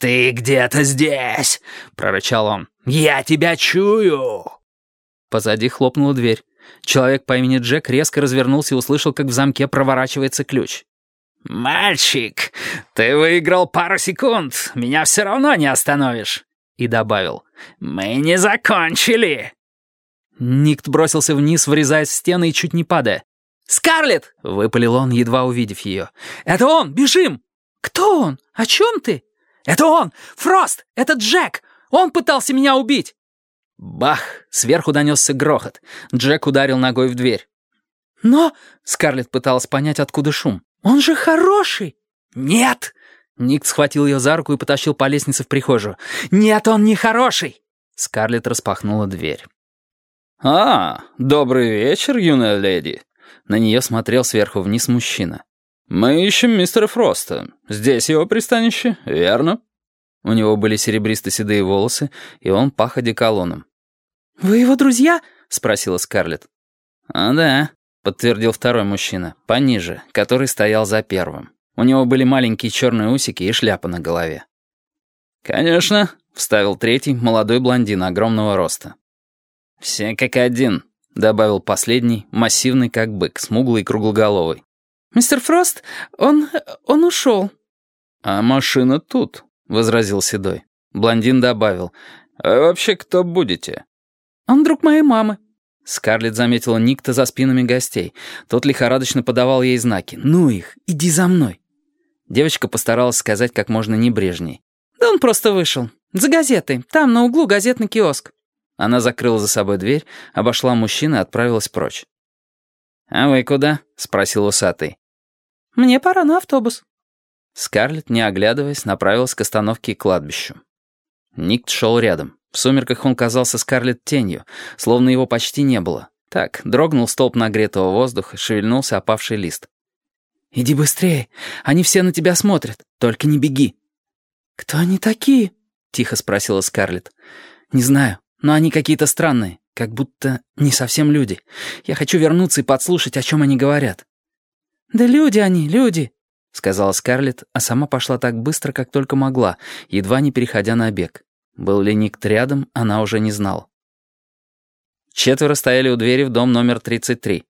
«Ты где-то здесь!» — прорычал он. «Я тебя чую!» Позади хлопнула дверь. Человек по имени Джек резко развернулся и услышал, как в замке проворачивается ключ. «Мальчик, ты выиграл пару секунд. Меня все равно не остановишь!» И добавил. «Мы не закончили!» Никт бросился вниз, врезаясь в стены и чуть не падая. «Скарлетт!» — выпалил он, едва увидев ее. «Это он! Бежим!» «Кто он? О чем ты?» «Это он! Фрост! Это Джек! Он пытался меня убить!» Бах! Сверху донесся грохот. Джек ударил ногой в дверь. «Но...» — Скарлетт пыталась понять, откуда шум. «Он же хороший!» «Нет!» Ник схватил ее за руку и потащил по лестнице в прихожую. «Нет, он не хороший!» Скарлетт распахнула дверь. «А, добрый вечер, юная леди!» На нее смотрел сверху вниз мужчина. «Мы ищем мистера Фроста. Здесь его пристанище, верно?» У него были серебристо-седые волосы, и он пах одеколоном. «Вы его друзья?» — спросила Скарлетт. «А да», — подтвердил второй мужчина, пониже, который стоял за первым. У него были маленькие черные усики и шляпа на голове. «Конечно», — вставил третий, молодой блондин огромного роста. «Все как один», — добавил последний, массивный как бык, смуглый и круглоголовый. «Мистер Фрост, он... он ушел». «А машина тут», — возразил Седой. Блондин добавил. «А вообще кто будете?» «Он друг моей мамы». Скарлетт заметила Никта за спинами гостей. Тот лихорадочно подавал ей знаки. «Ну их, иди за мной». Девочка постаралась сказать как можно небрежней. «Да он просто вышел. За газетой. Там на углу газетный киоск». Она закрыла за собой дверь, обошла мужчину и отправилась прочь. «А вы куда?» — спросил усатый. «Мне пора на автобус». Скарлетт, не оглядываясь, направилась к остановке и кладбищу. Никт шел рядом. В сумерках он казался Скарлетт тенью, словно его почти не было. Так, дрогнул столб нагретого воздуха, шевельнулся опавший лист. «Иди быстрее, они все на тебя смотрят, только не беги». «Кто они такие?» — тихо спросила Скарлетт. «Не знаю, но они какие-то странные, как будто не совсем люди. Я хочу вернуться и подслушать, о чем они говорят». «Да люди они, люди», — сказала Скарлетт, а сама пошла так быстро, как только могла, едва не переходя на бег. Был ли Никт рядом, она уже не знала. Четверо стояли у двери в дом номер 33.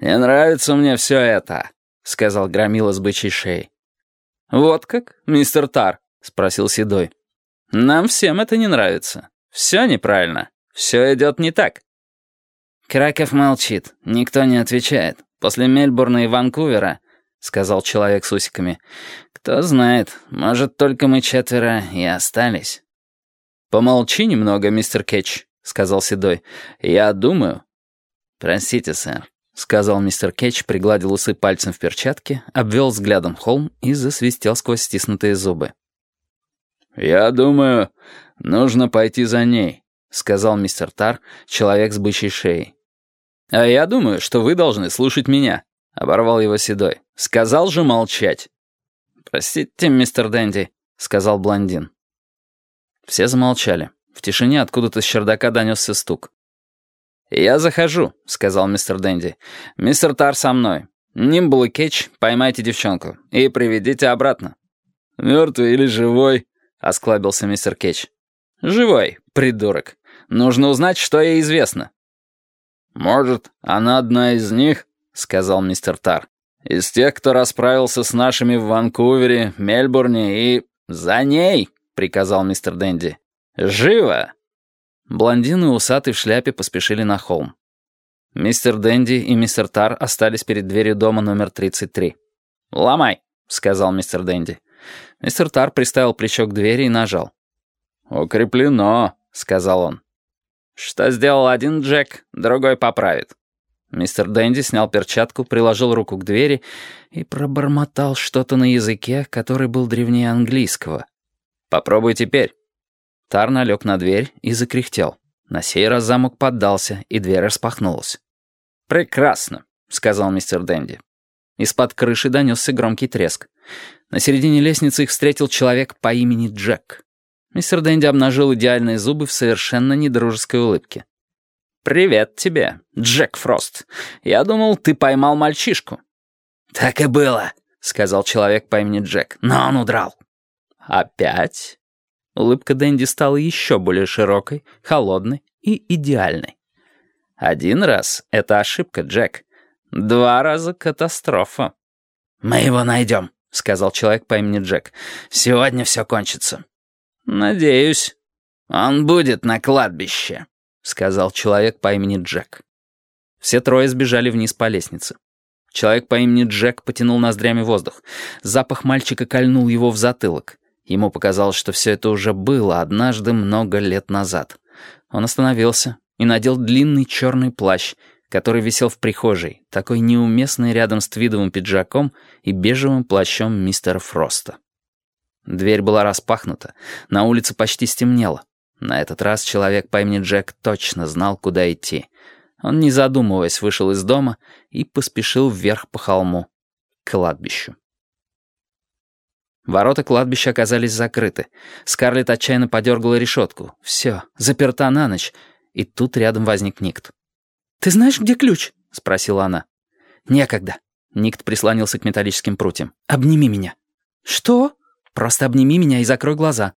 «Не нравится мне все это», — сказал Громила с бычьей шеей. «Вот как, мистер Тар?» — спросил Седой. «Нам всем это не нравится. Все неправильно. Все идет не так». Краков молчит, никто не отвечает. После Мельбурна и Ванкувера, — сказал человек с усиками, — кто знает, может, только мы четверо и остались. «Помолчи немного, мистер Кетч», — сказал Седой. «Я думаю». «Простите, сэр», — сказал мистер Кетч, пригладил усы пальцем в перчатке, обвел взглядом холм и засвистел сквозь стиснутые зубы. «Я думаю, нужно пойти за ней», — сказал мистер Тар, человек с бычьей шеей. «А я думаю, что вы должны слушать меня», — оборвал его Седой. «Сказал же молчать». «Простите, мистер Дэнди», — сказал блондин. Все замолчали. В тишине откуда-то с чердака донесся стук. «Я захожу», — сказал мистер Дэнди. «Мистер Тар со мной. Нимбл и Кетч, поймайте девчонку и приведите обратно». «Мертвый или живой?» — осклабился мистер Кетч. «Живой, придурок. Нужно узнать, что ей известно». «Может, она одна из них?» — сказал мистер Тар. «Из тех, кто расправился с нашими в Ванкувере, Мельбурне и...» «За ней!» — приказал мистер Дэнди. «Живо!» Блондин и усатый в шляпе поспешили на холм. Мистер Дэнди и мистер Тар остались перед дверью дома номер 33. «Ломай!» — сказал мистер Дэнди. Мистер Тар приставил плечо к двери и нажал. «Укреплено», — сказал он. «Что сделал один Джек, другой поправит». Мистер Дэнди снял перчатку, приложил руку к двери и пробормотал что-то на языке, который был древнее английского. «Попробуй теперь». Тар налег на дверь и закряхтел. На сей раз замок поддался, и дверь распахнулась. «Прекрасно», — сказал мистер Дэнди. Из-под крыши донесся громкий треск. На середине лестницы их встретил человек по имени Джек. Мистер Дэнди обнажил идеальные зубы в совершенно недружеской улыбке. «Привет тебе, Джек Фрост. Я думал, ты поймал мальчишку». «Так и было», — сказал человек по имени Джек, — «но он удрал». Опять?» Улыбка Дэнди стала еще более широкой, холодной и идеальной. «Один раз — это ошибка, Джек. Два раза — катастрофа». «Мы его найдем», — сказал человек по имени Джек. «Сегодня все кончится». «Надеюсь». «Он будет на кладбище», — сказал человек по имени Джек. Все трое сбежали вниз по лестнице. Человек по имени Джек потянул ноздрями воздух. Запах мальчика кольнул его в затылок. Ему показалось, что все это уже было однажды много лет назад. Он остановился и надел длинный черный плащ, который висел в прихожей, такой неуместный рядом с твидовым пиджаком и бежевым плащом мистера Фроста. Дверь была распахнута, на улице почти стемнело. На этот раз человек по имени Джек точно знал, куда идти. Он, не задумываясь, вышел из дома и поспешил вверх по холму, к кладбищу. Ворота кладбища оказались закрыты. Скарлетт отчаянно подергала решетку. Все, заперта на ночь. И тут рядом возник Никт. «Ты знаешь, где ключ?» — спросила она. «Некогда». Никт прислонился к металлическим прутьям. «Обними меня». «Что?» «Просто обними меня и закрой глаза».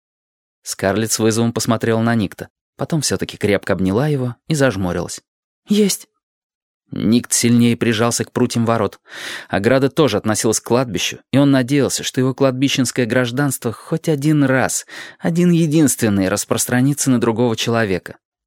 Скарлетт с вызовом посмотрела на Никта. Потом все-таки крепко обняла его и зажмурилась. «Есть». Никт сильнее прижался к прутьям ворот. Ограда тоже относилась к кладбищу, и он надеялся, что его кладбищенское гражданство хоть один раз, один единственный, распространится на другого человека.